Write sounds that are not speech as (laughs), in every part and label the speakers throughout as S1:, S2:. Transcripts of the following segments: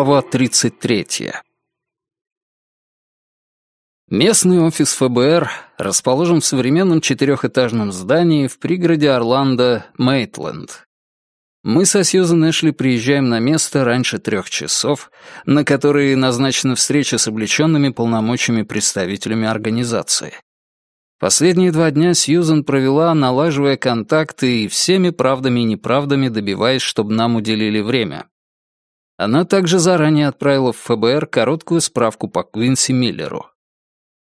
S1: Глава 33. Местный офис ФБР расположен в современном четырехэтажном здании в пригороде Орландо, Мейтленд. Мы со Сьюзен Эшли приезжаем на место раньше трех часов, на которые назначена встреча с облеченными полномочиями представителями организации. Последние два дня Сьюзен провела, налаживая контакты и всеми правдами и неправдами добиваясь, чтобы нам уделили время. Она также заранее отправила в ФБР короткую справку по Квинси Миллеру.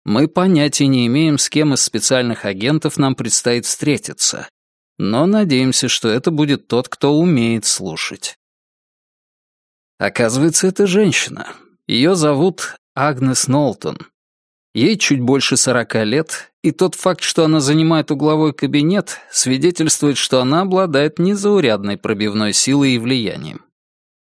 S1: Мы понятия не имеем, с кем из специальных агентов нам предстоит встретиться, но надеемся, что это будет тот, кто умеет слушать. Оказывается, это женщина. Ее зовут Агнес Нолтон. Ей чуть больше сорока лет, и тот факт, что она занимает угловой кабинет, свидетельствует, что она обладает незаурядной пробивной силой и влиянием.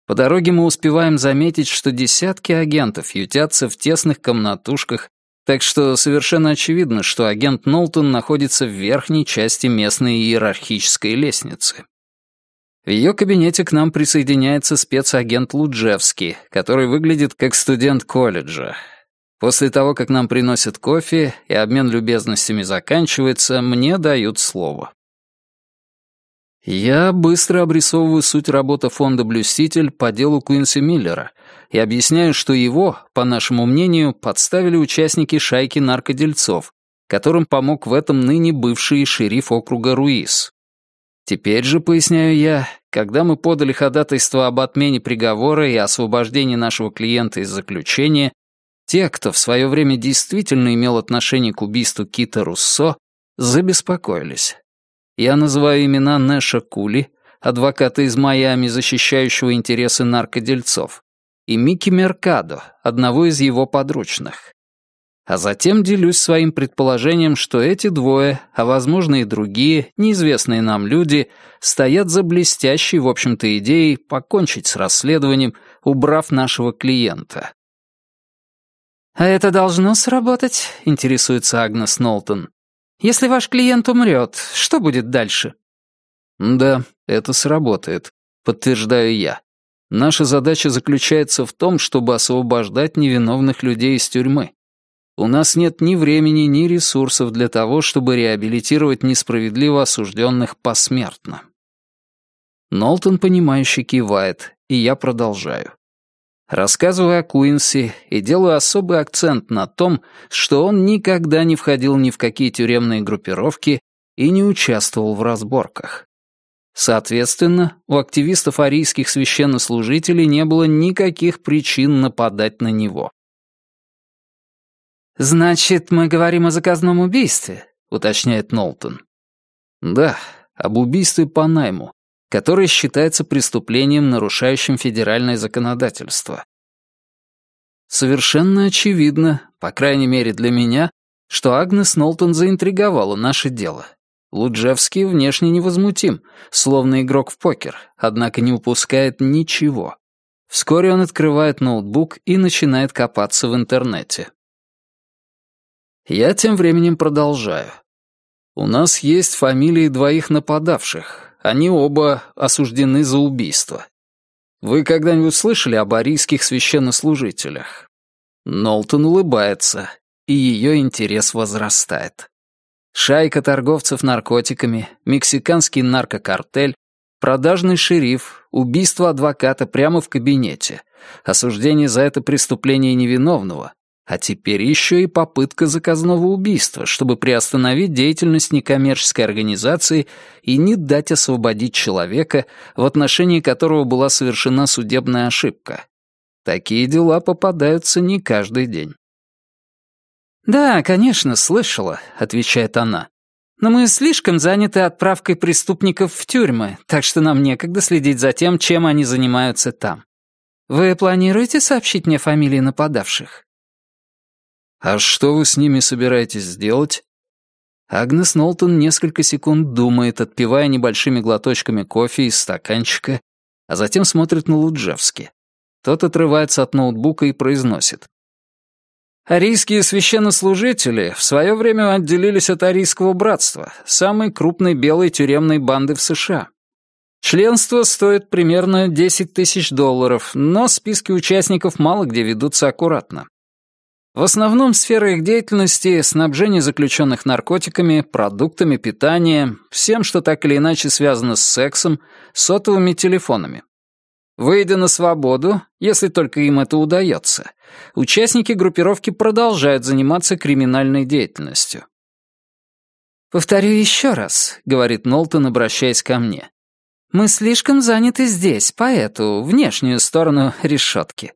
S1: По дороге мы успеваем заметить, что десятки агентов ютятся в тесных комнатушках, так что совершенно очевидно, что агент Нолтон находится в верхней части местной иерархической лестницы. В ее кабинете к нам присоединяется спецагент Луджевский, который выглядит как студент колледжа. После того, как нам приносят кофе и обмен любезностями заканчивается, мне дают слово. Я быстро обрисовываю суть работы фонда «Блюститель» по делу Куинси Миллера и объясняю, что его, по нашему мнению, подставили участники шайки наркодельцов, которым помог в этом ныне бывший шериф округа Руис. Теперь же, поясняю я, когда мы подали ходатайство об отмене приговора и освобождении нашего клиента из заключения, те, кто в свое время действительно имел отношение к убийству Кита Руссо, забеспокоились. Я называю имена Нэша Кули, адвоката из Майами, защищающего интересы наркодельцов, и Микки Меркадо, одного из его подручных. А затем делюсь своим предположением, что эти двое, а возможно и другие, неизвестные нам люди, стоят за блестящей, в общем-то, идеей покончить с расследованием, убрав нашего клиента.
S2: «А это должно сработать?» — интересуется Агнес Нолтон. Если ваш клиент умрет, что будет дальше?»
S1: «Да, это сработает», — подтверждаю я. «Наша задача заключается в том, чтобы освобождать невиновных людей из тюрьмы. У нас нет ни времени, ни ресурсов для того, чтобы реабилитировать несправедливо осужденных посмертно». Нолтон, понимающе кивает, и я продолжаю. Рассказываю о Куинси и делаю особый акцент на том, что он никогда не входил ни в какие тюремные группировки и не участвовал в разборках. Соответственно, у активистов арийских священнослужителей не было никаких причин нападать на него.
S2: «Значит, мы говорим о заказном убийстве», — уточняет Нолтон.
S1: «Да, об убийстве по найму, которое считается преступлением, нарушающим федеральное законодательство. Совершенно очевидно, по крайней мере для меня, что Агнес Нолтон заинтриговала наше дело. Луджевский внешне невозмутим, словно игрок в покер, однако не упускает ничего. Вскоре он открывает ноутбук и начинает копаться в интернете. Я тем временем продолжаю. У нас есть фамилии двоих нападавших, они оба осуждены за убийство. Вы когда-нибудь слышали об арийских священнослужителях? Нолтон улыбается, и ее интерес возрастает. Шайка торговцев наркотиками, мексиканский наркокартель, продажный шериф, убийство адвоката прямо в кабинете, осуждение за это преступление невиновного, а теперь еще и попытка заказного убийства, чтобы приостановить деятельность некоммерческой организации и не дать освободить человека, в отношении которого была совершена судебная ошибка. Такие дела попадаются не каждый день.
S2: «Да, конечно, слышала», — отвечает она. «Но мы слишком заняты отправкой преступников в тюрьмы, так что нам некогда следить за тем, чем они занимаются там. Вы планируете сообщить мне фамилии нападавших?»
S1: «А что вы с ними собираетесь сделать?» Агнес Нолтон несколько секунд думает, отпивая небольшими глоточками кофе из стаканчика, а затем смотрит на Луджевски. Тот отрывается от ноутбука и произносит.
S2: Арийские священнослужители в свое время отделились от Арийского братства, самой крупной белой тюремной банды в США.
S1: Членство стоит примерно 10 тысяч долларов, но списки участников мало где ведутся аккуратно. В основном сфера их деятельности — снабжение заключенных наркотиками, продуктами питания, всем, что так или иначе связано с сексом, сотовыми телефонами. Выйдя на свободу, если только им это удается, участники группировки продолжают заниматься криминальной деятельностью.
S2: «Повторю еще раз», — говорит Нолтон, обращаясь ко мне. «Мы слишком заняты здесь, по эту, внешнюю сторону решетки.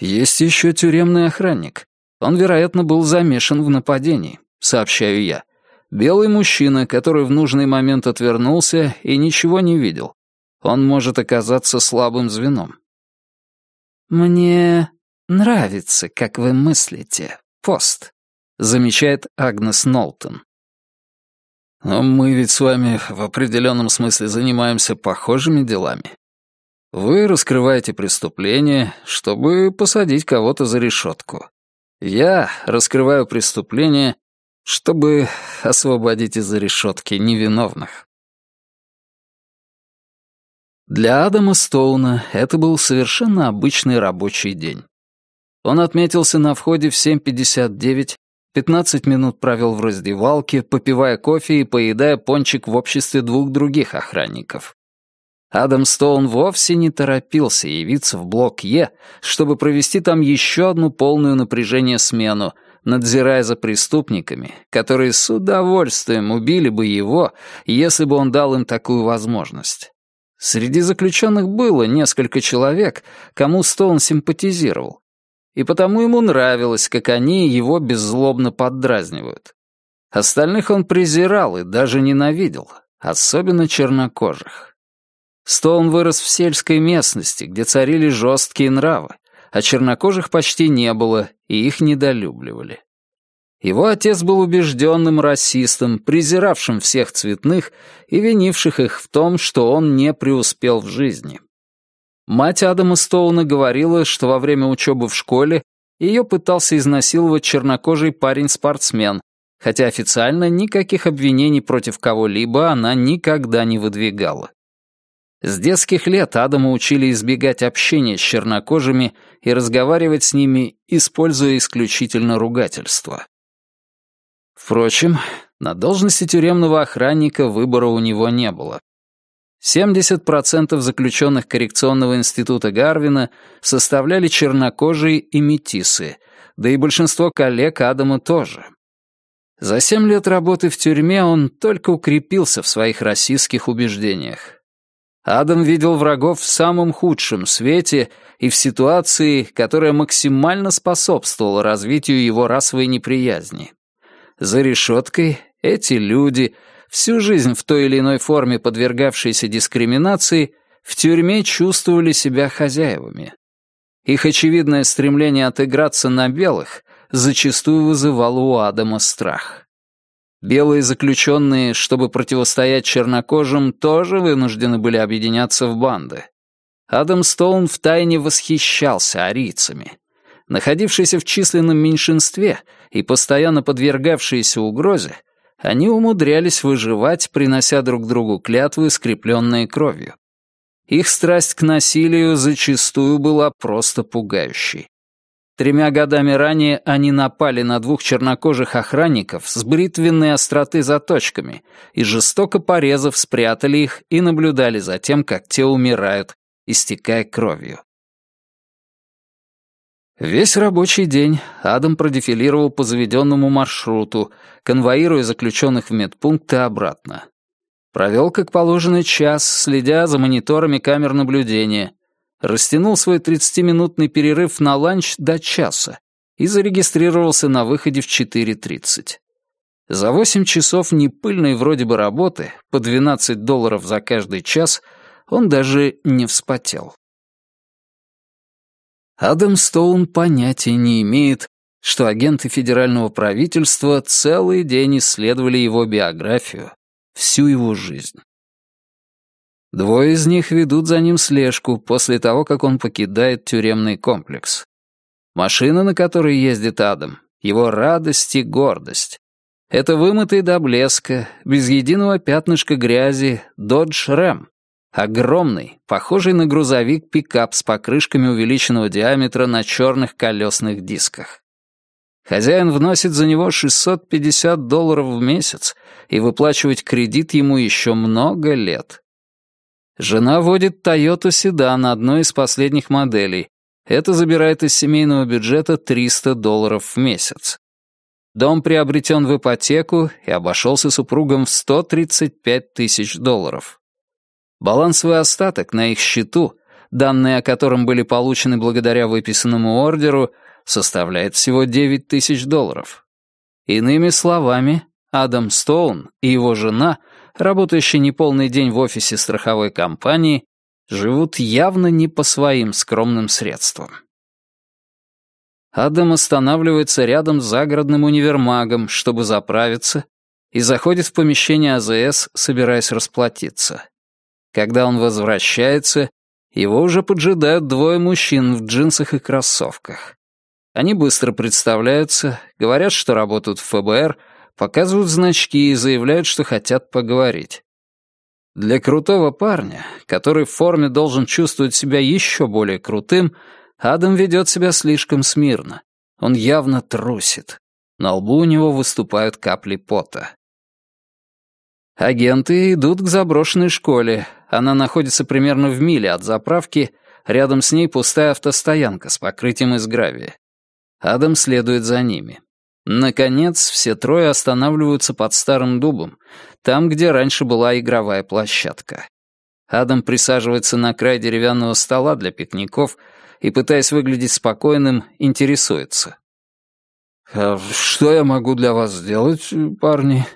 S1: «Есть еще тюремный охранник. Он, вероятно, был замешан в нападении», — сообщаю я. «Белый мужчина, который в нужный момент отвернулся и ничего не видел. Он может оказаться слабым звеном».
S2: «Мне нравится, как вы мыслите, пост», — замечает Агнес Нолтон.
S1: «Но мы ведь с вами в определенном смысле занимаемся похожими делами. Вы раскрываете преступление, чтобы посадить кого-то за решетку. Я раскрываю преступление, чтобы освободить из-за решетки невиновных. Для Адама Стоуна это был совершенно обычный рабочий день. Он отметился на входе в 7.59, 15 минут провел в раздевалке, попивая кофе и поедая пончик в обществе двух других охранников. Адам Стоун вовсе не торопился явиться в блок Е, чтобы провести там еще одну полную напряжение смену, надзирая за преступниками, которые с удовольствием убили бы его, если бы он дал им такую возможность. Среди заключенных было несколько человек, кому Стоун симпатизировал. И потому ему нравилось, как они его беззлобно поддразнивают. Остальных он презирал и даже ненавидел, особенно чернокожих. Стоун вырос в сельской местности, где царили жесткие нравы, а чернокожих почти не было, и их недолюбливали. Его отец был убежденным расистом, презиравшим всех цветных и винивших их в том, что он не преуспел в жизни. Мать Адама Стоуна говорила, что во время учебы в школе ее пытался изнасиловать чернокожий парень-спортсмен, хотя официально никаких обвинений против кого-либо она никогда не выдвигала. С детских лет Адама учили избегать общения с чернокожими и разговаривать с ними, используя исключительно ругательство. Впрочем, на должности тюремного охранника выбора у него не было. 70% заключенных коррекционного института Гарвина составляли чернокожие и метисы, да и большинство коллег Адама тоже. За семь лет работы в тюрьме он только укрепился в своих расистских убеждениях. Адам видел врагов в самом худшем свете и в ситуации, которая максимально способствовала развитию его расовой неприязни. За решеткой эти люди, всю жизнь в той или иной форме подвергавшиеся дискриминации, в тюрьме чувствовали себя хозяевами. Их очевидное стремление отыграться на белых зачастую вызывало у Адама страх. Белые заключенные, чтобы противостоять чернокожим, тоже вынуждены были объединяться в банды. Адам Стоун втайне восхищался арийцами. Находившиеся в численном меньшинстве и постоянно подвергавшиеся угрозе, они умудрялись выживать, принося друг другу клятвы, скрепленные кровью. Их страсть к насилию зачастую была просто пугающей. Тремя годами ранее они напали на двух чернокожих охранников с бритвенной остроты заточками и, жестоко порезав, спрятали их и наблюдали за тем, как те умирают, истекая кровью. Весь рабочий день Адам продефилировал по заведенному маршруту, конвоируя заключенных в медпункт и обратно. Провел, как положено, час, следя за мониторами камер наблюдения, растянул свой 30-минутный перерыв на ланч до часа и зарегистрировался на выходе в 4.30. За 8 часов непыльной вроде бы работы, по 12 долларов за каждый час, он даже не вспотел. Адам Стоун понятия не имеет, что агенты федерального правительства целый день исследовали его биографию, всю его жизнь. Двое из них ведут за ним слежку после того, как он покидает тюремный комплекс. Машина, на которой ездит Адам, его радость и гордость. Это вымытый до блеска, без единого пятнышка грязи, Dodge Ram, Огромный, похожий на грузовик пикап с покрышками увеличенного диаметра на черных колесных дисках. Хозяин вносит за него 650 долларов в месяц, и выплачивать кредит ему еще много лет. Жена водит Toyota седан одной из последних моделей. Это забирает из семейного бюджета 300 долларов в месяц. Дом приобретен в ипотеку и обошелся супругам в 135 тысяч долларов. Балансовый остаток на их счету, данные о котором были получены благодаря выписанному ордеру, составляет всего 9 тысяч долларов. Иными словами, Адам Стоун и его жена, работающие неполный день в офисе страховой компании, живут явно не по своим скромным средствам. Адам останавливается рядом с загородным универмагом, чтобы заправиться, и заходит в помещение АЗС, собираясь расплатиться. Когда он возвращается, его уже поджидают двое мужчин в джинсах и кроссовках. Они быстро представляются, говорят, что работают в ФБР, показывают значки и заявляют, что хотят поговорить. Для крутого парня, который в форме должен чувствовать себя еще более крутым, Адам ведет себя слишком смирно. Он явно трусит. На лбу у него выступают капли пота. Агенты идут к заброшенной школе. Она находится примерно в миле от заправки, рядом с ней пустая автостоянка с покрытием из гравия. Адам следует за ними. Наконец, все трое останавливаются под старым дубом, там, где раньше была игровая площадка. Адам присаживается на край деревянного стола для пикников и, пытаясь выглядеть спокойным, интересуется. «А «Что я могу для вас сделать, парни?»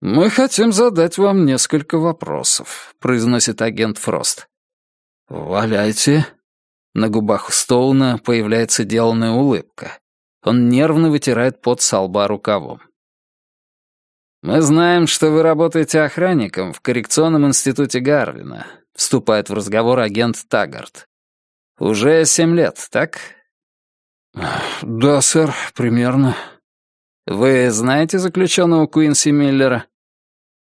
S1: «Мы хотим задать вам несколько вопросов», — произносит агент Фрост. «Валяйте». На губах Стоуна появляется деланная улыбка. Он нервно вытирает пот со лба рукавом. «Мы знаем, что вы работаете охранником в коррекционном институте Гарвина», — вступает в разговор агент Таггарт. «Уже семь лет, так?» «Да, сэр, примерно». «Вы знаете заключенного Куинси Миллера?»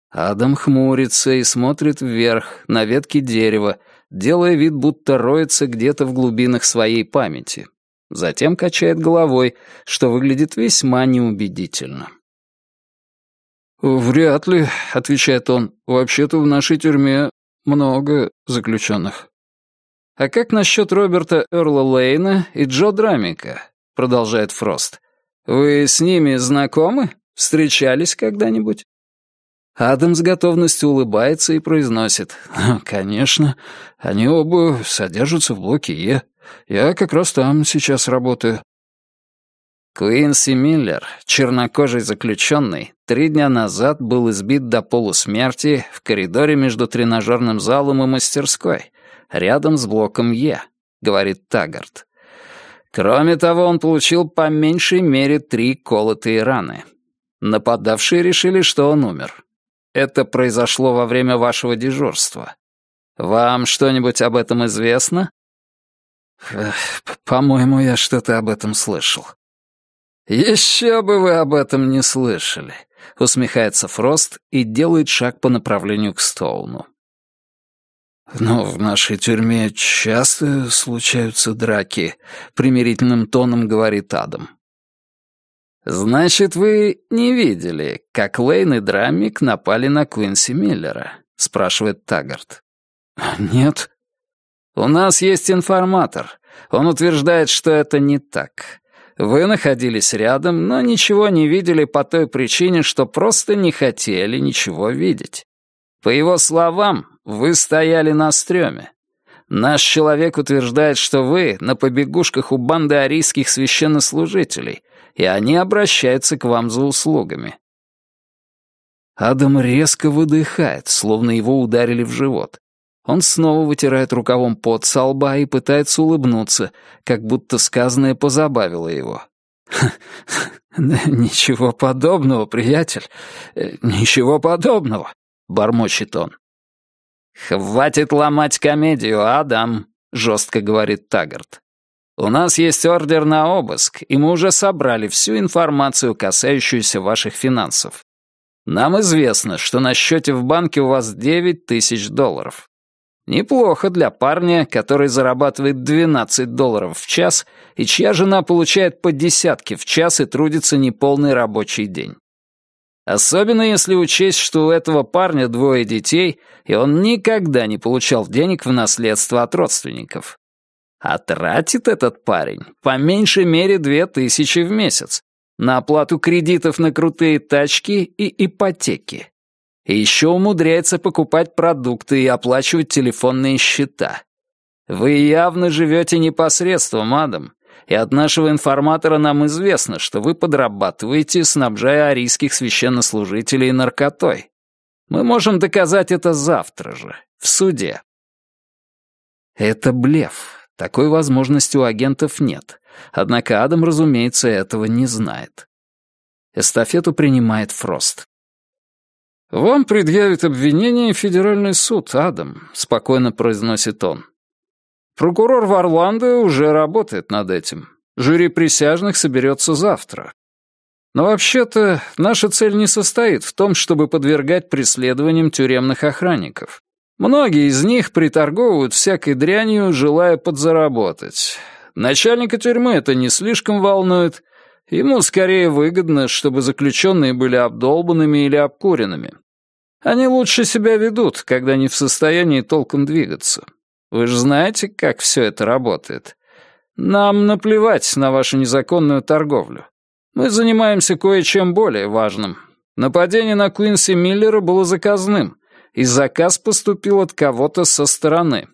S1: Адам хмурится и смотрит вверх, на ветки дерева, делая вид, будто роется где-то в глубинах своей памяти. Затем качает головой, что выглядит весьма неубедительно. «Вряд ли», — отвечает он. «Вообще-то в нашей тюрьме много заключенных». «А как насчет Роберта Эрла Лейна и Джо Драмика?» — продолжает Фрост. «Вы с ними знакомы? Встречались когда-нибудь?» Адам с готовностью улыбается и произносит. «Конечно, они оба содержатся в блоке Е. Я как раз там сейчас работаю». Куинси Миллер, чернокожий заключенный, три дня назад был избит до полусмерти в коридоре между тренажерным залом и мастерской рядом с блоком Е», — говорит Таггарт. Кроме того, он получил по меньшей мере три колотые раны. Нападавшие решили, что он умер. Это произошло во время вашего дежурства. Вам что-нибудь об этом известно? По-моему, я что-то об этом слышал. Еще бы вы об этом не слышали, усмехается Фрост и делает шаг по направлению к Стоуну. «Но в нашей тюрьме часто случаются драки», — примирительным тоном говорит Адам. «Значит, вы не видели, как Лейн и Драмик напали на Квинси Миллера?» — спрашивает Таггарт. «Нет». «У нас есть информатор. Он утверждает, что это не так. Вы находились рядом, но ничего не видели по той причине, что просто не хотели ничего видеть. По его словам, вы стояли на стреме. Наш человек утверждает, что вы на побегушках у банды арийских священнослужителей, и они обращаются к вам за услугами. Адам резко выдыхает, словно его ударили в живот. Он снова вытирает рукавом пот со лба и пытается улыбнуться, как будто сказанное позабавило его. «Ничего подобного, приятель, э, ничего подобного», — бормочет он. «Хватит ломать комедию, Адам», — жестко говорит Таггарт. «У нас есть ордер на обыск, и мы уже собрали всю информацию, касающуюся ваших финансов. Нам известно, что на счете в банке у вас 9 тысяч долларов. Неплохо для парня, который зарабатывает 12 долларов в час и чья жена получает по десятке в час и трудится неполный рабочий день. Особенно если учесть, что у этого парня двое детей, и он никогда не получал денег в наследство от родственников. А тратит этот парень по меньшей мере две тысячи в месяц на оплату кредитов на крутые тачки и ипотеки. И еще умудряется покупать продукты и оплачивать телефонные счета. Вы явно живете непосредством, Адам, и от нашего информатора нам известно, что вы подрабатываете, снабжая арийских священнослужителей наркотой. Мы можем доказать это завтра же, в суде». Это блеф. Такой возможности у агентов нет. Однако Адам, разумеется, этого не знает. Эстафету принимает Фрост. «Вам предъявит обвинение федеральный суд, Адам», — спокойно произносит он. Прокурор в Орландо уже работает над этим. Жюри присяжных соберется завтра. Но вообще-то наша цель не состоит в том, чтобы подвергать преследованиям тюремных охранников. Многие из них приторговывают всякой дрянью, желая подзаработать. Начальника тюрьмы это не слишком волнует. Ему скорее выгодно, чтобы заключенные были обдолбанными или обкуренными. Они лучше себя ведут, когда не в состоянии толком двигаться. Вы же знаете, как все это работает. Нам наплевать на вашу незаконную торговлю. Мы занимаемся кое-чем более важным. Нападение на Куинси Миллера было заказным, и заказ поступил от кого-то со стороны.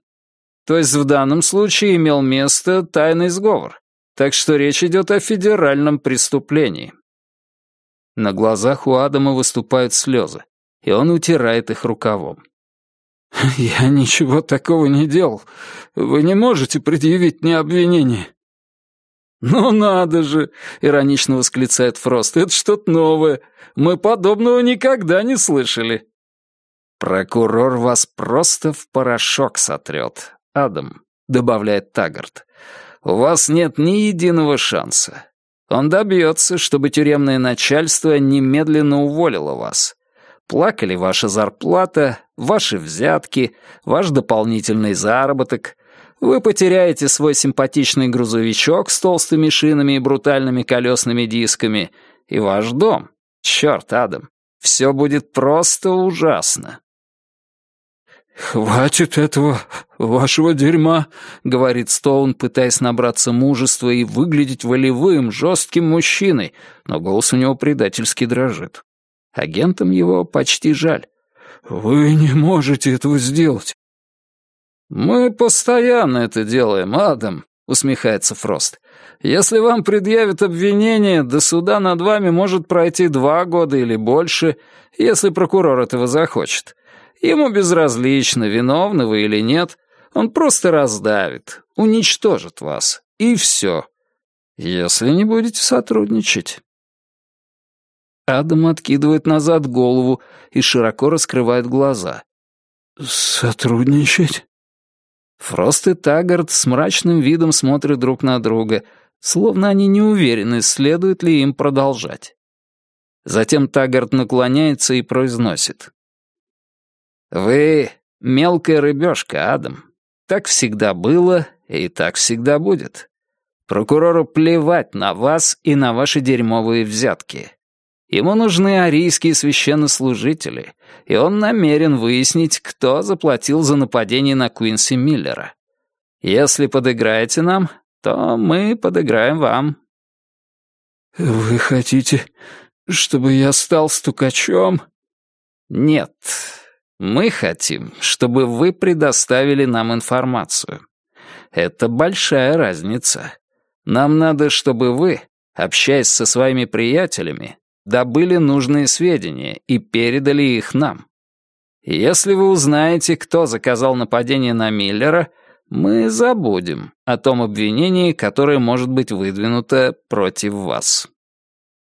S1: То есть в данном случае имел место тайный сговор, так что речь идет о федеральном преступлении. На глазах у Адама выступают слезы, и он утирает их рукавом. (laughs) «Я ничего такого не делал. Вы не можете предъявить мне обвинение». «Ну надо же!» — иронично восклицает Фрост. «Это что-то новое. Мы подобного никогда не слышали». «Прокурор вас просто в порошок сотрет, Адам», — добавляет Таггарт. «У вас нет ни единого шанса. Он добьется, чтобы тюремное начальство немедленно уволило вас. Плакали ваша зарплата, ваши взятки, ваш дополнительный заработок. Вы потеряете свой симпатичный грузовичок с толстыми шинами и брутальными колесными дисками и ваш дом. Черт, Адам, все будет просто ужасно. «Хватит этого вашего дерьма», — говорит Стоун, пытаясь набраться мужества и выглядеть волевым, жестким мужчиной, но голос у него предательски дрожит. Агентам его почти жаль. «Вы не можете этого сделать». «Мы постоянно это делаем, Адам», — усмехается Фрост. «Если вам предъявят обвинение, до суда над вами может пройти два года или больше, если прокурор этого захочет. Ему безразлично, виновны вы или нет, он просто раздавит, уничтожит вас, и все. Если не будете сотрудничать». Адам откидывает назад голову и широко раскрывает глаза. «Сотрудничать?» Фрост и Таггарт с мрачным видом смотрят друг на друга, словно они не уверены, следует ли им продолжать. Затем Таггарт наклоняется и произносит. «Вы мелкая рыбешка, Адам. Так всегда было и так всегда будет. Прокурору плевать на вас и на ваши дерьмовые взятки. Ему нужны арийские священнослужители, и он намерен выяснить, кто заплатил за нападение на Куинси Миллера. Если подыграете нам, то мы подыграем вам». «Вы хотите, чтобы я стал стукачом?» «Нет. Мы хотим, чтобы вы предоставили нам информацию. Это большая разница. Нам надо, чтобы вы, общаясь со своими приятелями, добыли нужные сведения и передали их нам. Если вы узнаете, кто заказал нападение на Миллера, мы забудем о том обвинении, которое может быть выдвинуто против вас».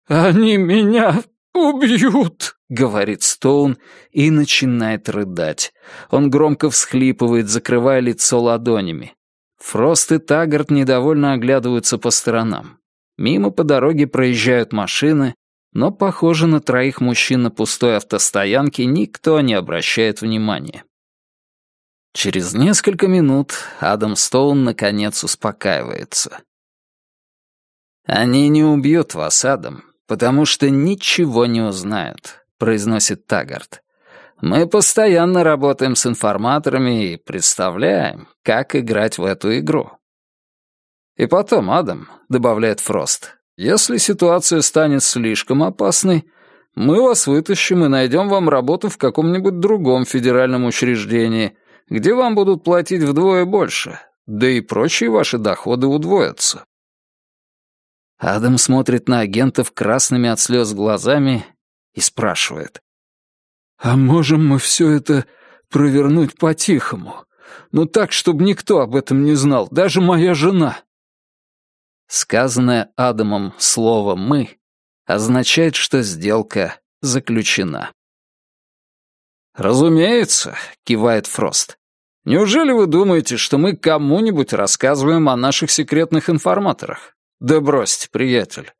S1: «Они меня убьют», — говорит Стоун и начинает рыдать. Он громко всхлипывает, закрывая лицо ладонями. Фрост и Таггарт недовольно оглядываются по сторонам. Мимо по дороге проезжают машины, Но, похоже, на троих мужчин на пустой автостоянке никто не обращает внимания. Через несколько минут Адам Стоун наконец успокаивается. «Они не убьют вас, Адам, потому что ничего не узнают», — произносит Таггарт. «Мы постоянно работаем с информаторами и представляем, как играть в эту игру». «И потом, Адам», — добавляет Фрост, «если ситуация станет слишком опасной, мы вас вытащим и найдем вам работу в каком-нибудь другом федеральном учреждении, где вам будут платить вдвое больше, да и прочие ваши доходы удвоятся. Адам смотрит на агентов красными от слез глазами и спрашивает. «А можем мы все это провернуть по-тихому? Ну так, чтобы никто об этом не знал, даже моя жена». Сказанное Адамом слово «мы» означает, что сделка заключена. «Разумеется», — кивает Фрост. Неужели вы думаете, что мы кому-нибудь рассказываем о наших секретных информаторах? Да бросьте, приятель.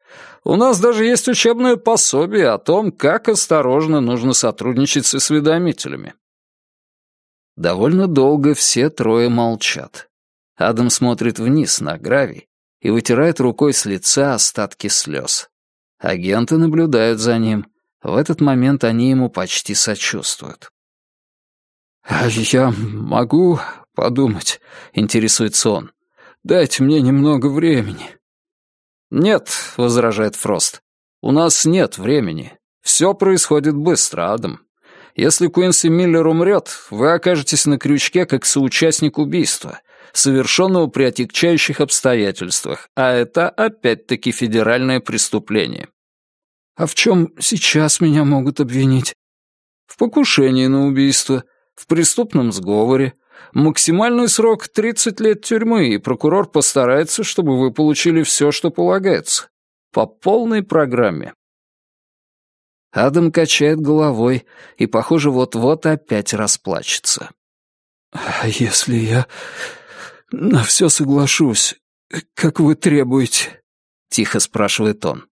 S1: У нас даже есть учебное пособие о том, как осторожно нужно сотрудничать с осведомителями. Довольно долго все трое молчат. Адам смотрит вниз на гравий и вытирает рукой с лица остатки слез. Агенты наблюдают за ним. В этот момент они ему почти сочувствуют. «А я могу подумать?» — интересуется он. «Дайте мне немного времени». «Нет», — возражает Фрост. «У нас нет времени. Все происходит быстро, Адам. Если Куинси Миллер умрет, вы окажетесь на крючке как соучастник убийства, совершенного при отягчающих обстоятельствах, а это опять-таки федеральное преступление». «А в чем сейчас меня могут обвинить?» «В покушении на убийство, в преступном сговоре. Максимальный срок — 30 лет тюрьмы, и прокурор постарается, чтобы вы получили все, что полагается. По полной программе. Адам качает головой и, похоже, вот-вот опять расплачется. «А если я на все соглашусь, как вы требуете?» — тихо спрашивает он.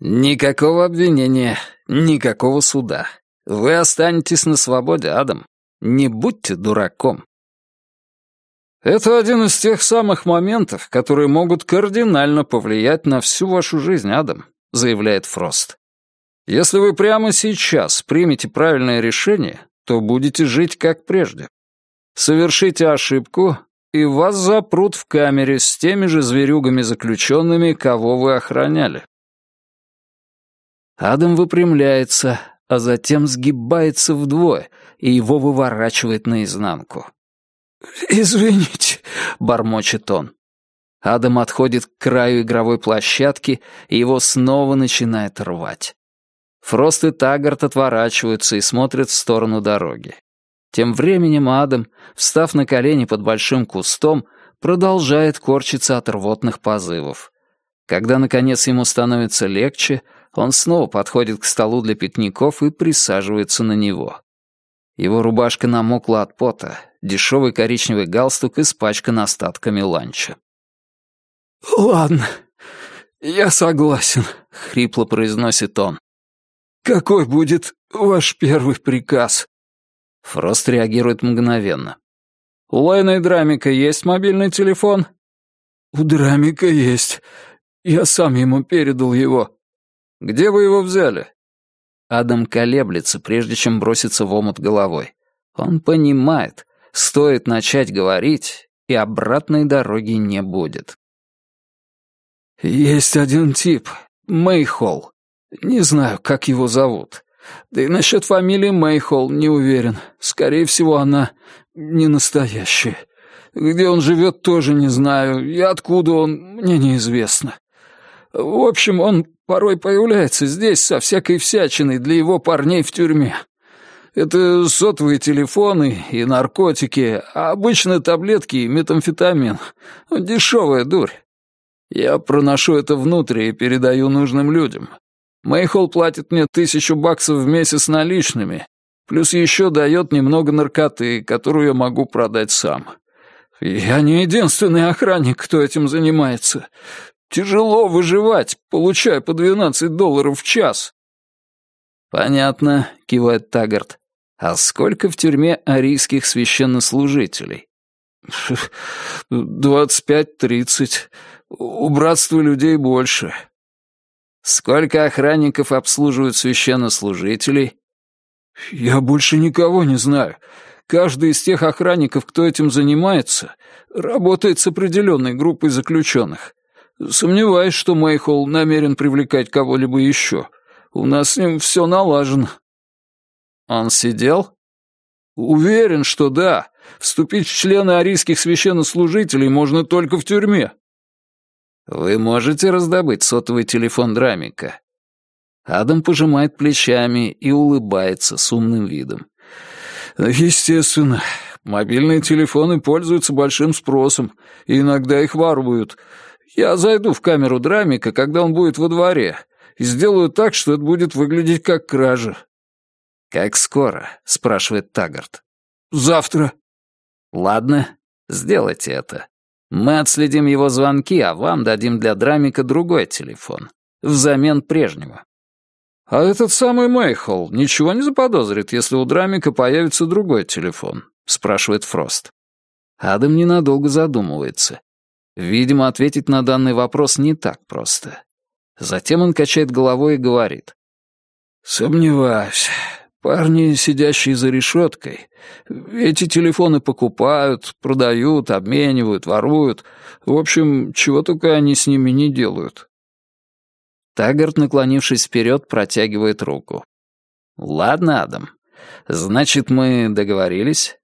S1: «Никакого обвинения, никакого суда. Вы останетесь на свободе, Адам. Не будьте дураком. Это один из тех самых моментов, которые могут кардинально повлиять на всю вашу жизнь, Адам, заявляет Фрост. Если вы прямо сейчас примете правильное решение, то будете жить как прежде. Совершите ошибку, и вас запрут в камере с теми же зверюгами-заключенными, кого вы охраняли. Адам выпрямляется, а затем сгибается вдвое, и его выворачивает наизнанку. «Извините», — бормочет он. Адам отходит к краю игровой площадки, и его снова начинает рвать. Фрост и Таггарт отворачиваются и смотрят в сторону дороги. Тем временем Адам, встав на колени под большим кустом, продолжает корчиться от рвотных позывов. Когда, наконец, ему становится легче, он снова подходит к столу для пикников и присаживается на него. Его рубашка намокла от пота, дешевый коричневый галстук испачкан остатками ланча. «Ладно, я согласен», — хрипло произносит он. «Какой будет ваш первый приказ?» Фрост реагирует мгновенно. «У Лайна и Драмика есть мобильный телефон?» «У Драмика есть. Я сам ему передал его. Где вы его взяли?» Адам колеблется, прежде чем броситься в омут головой. Он понимает, стоит начать говорить, и обратной дороги не будет. «Есть один тип, Мэйхолл. Не знаю, как его зовут. Да и насчет фамилии Мэйхолл не уверен. Скорее всего, она не настоящая. Где он живет, тоже не знаю, и откуда он, мне неизвестно. В общем, он порой появляется здесь со всякой всячиной для его парней в тюрьме. Это сотовые телефоны и наркотики, а обычно таблетки и метамфетамин. Дешевая дурь. Я проношу это внутрь и передаю нужным людям. Мэйхолл платит мне тысячу баксов в месяц наличными, плюс еще дает немного наркоты, которую я могу продать сам. Я не единственный охранник, кто этим занимается.
S3: Тяжело выживать, получая по 12 долларов в час».
S1: «Понятно», — кивает Таггарт. «А сколько в тюрьме арийских священнослужителей?»
S3: «Двадцать пять-тридцать. У братства людей больше».
S1: «Сколько охранников обслуживают священнослужителей?»
S3: «Я больше никого не знаю. Каждый из тех охранников, кто этим занимается, работает с определенной группой заключенных. Сомневаюсь, что Мэйхолл намерен привлекать кого-либо еще. У нас с ним все налажено».
S1: «Он сидел?»
S3: «Уверен, что да. Вступить в члены арийских священнослужителей можно только в тюрьме».
S1: «Вы можете раздобыть сотовый телефон Драмика?» Адам пожимает плечами и улыбается с умным видом.
S3: «Естественно. Мобильные телефоны пользуются большим спросом, и иногда их воруют. Я зайду в камеру Драмика, когда он будет во дворе, и сделаю так, что это будет выглядеть как кража».
S1: «Как скоро?» — спрашивает Таггарт.
S3: «Завтра».
S1: «Ладно, сделайте это. Мы отследим его звонки, а вам дадим для Драмика другой телефон. Взамен прежнего».
S3: «А этот самый Мейхол ничего не заподозрит, если у Драмика появится другой телефон?» — спрашивает Фрост.
S1: Адам ненадолго задумывается. Видимо, ответить на данный вопрос не так просто. Затем он качает головой и говорит.
S3: «Сомневаюсь. Парни, сидящие за решеткой, эти телефоны покупают, продают, обменивают, воруют. В общем, чего только они с ними не делают.
S1: Таггарт, наклонившись вперед, протягивает руку. «Ладно, Адам. Значит, мы договорились?»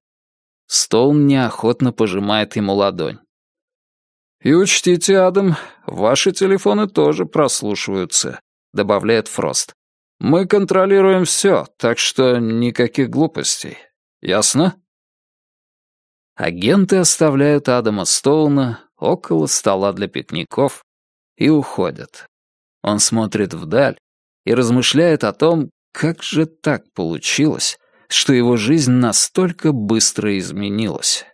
S1: Стоун неохотно пожимает ему ладонь.
S3: «И учтите, Адам, ваши телефоны тоже прослушиваются», — добавляет Фрост. «Мы контролируем все, так что никаких глупостей. Ясно?»
S1: Агенты оставляют Адама Стоуна около стола для пикников и уходят. Он смотрит вдаль и размышляет о том, как же так получилось, что его жизнь настолько быстро изменилась.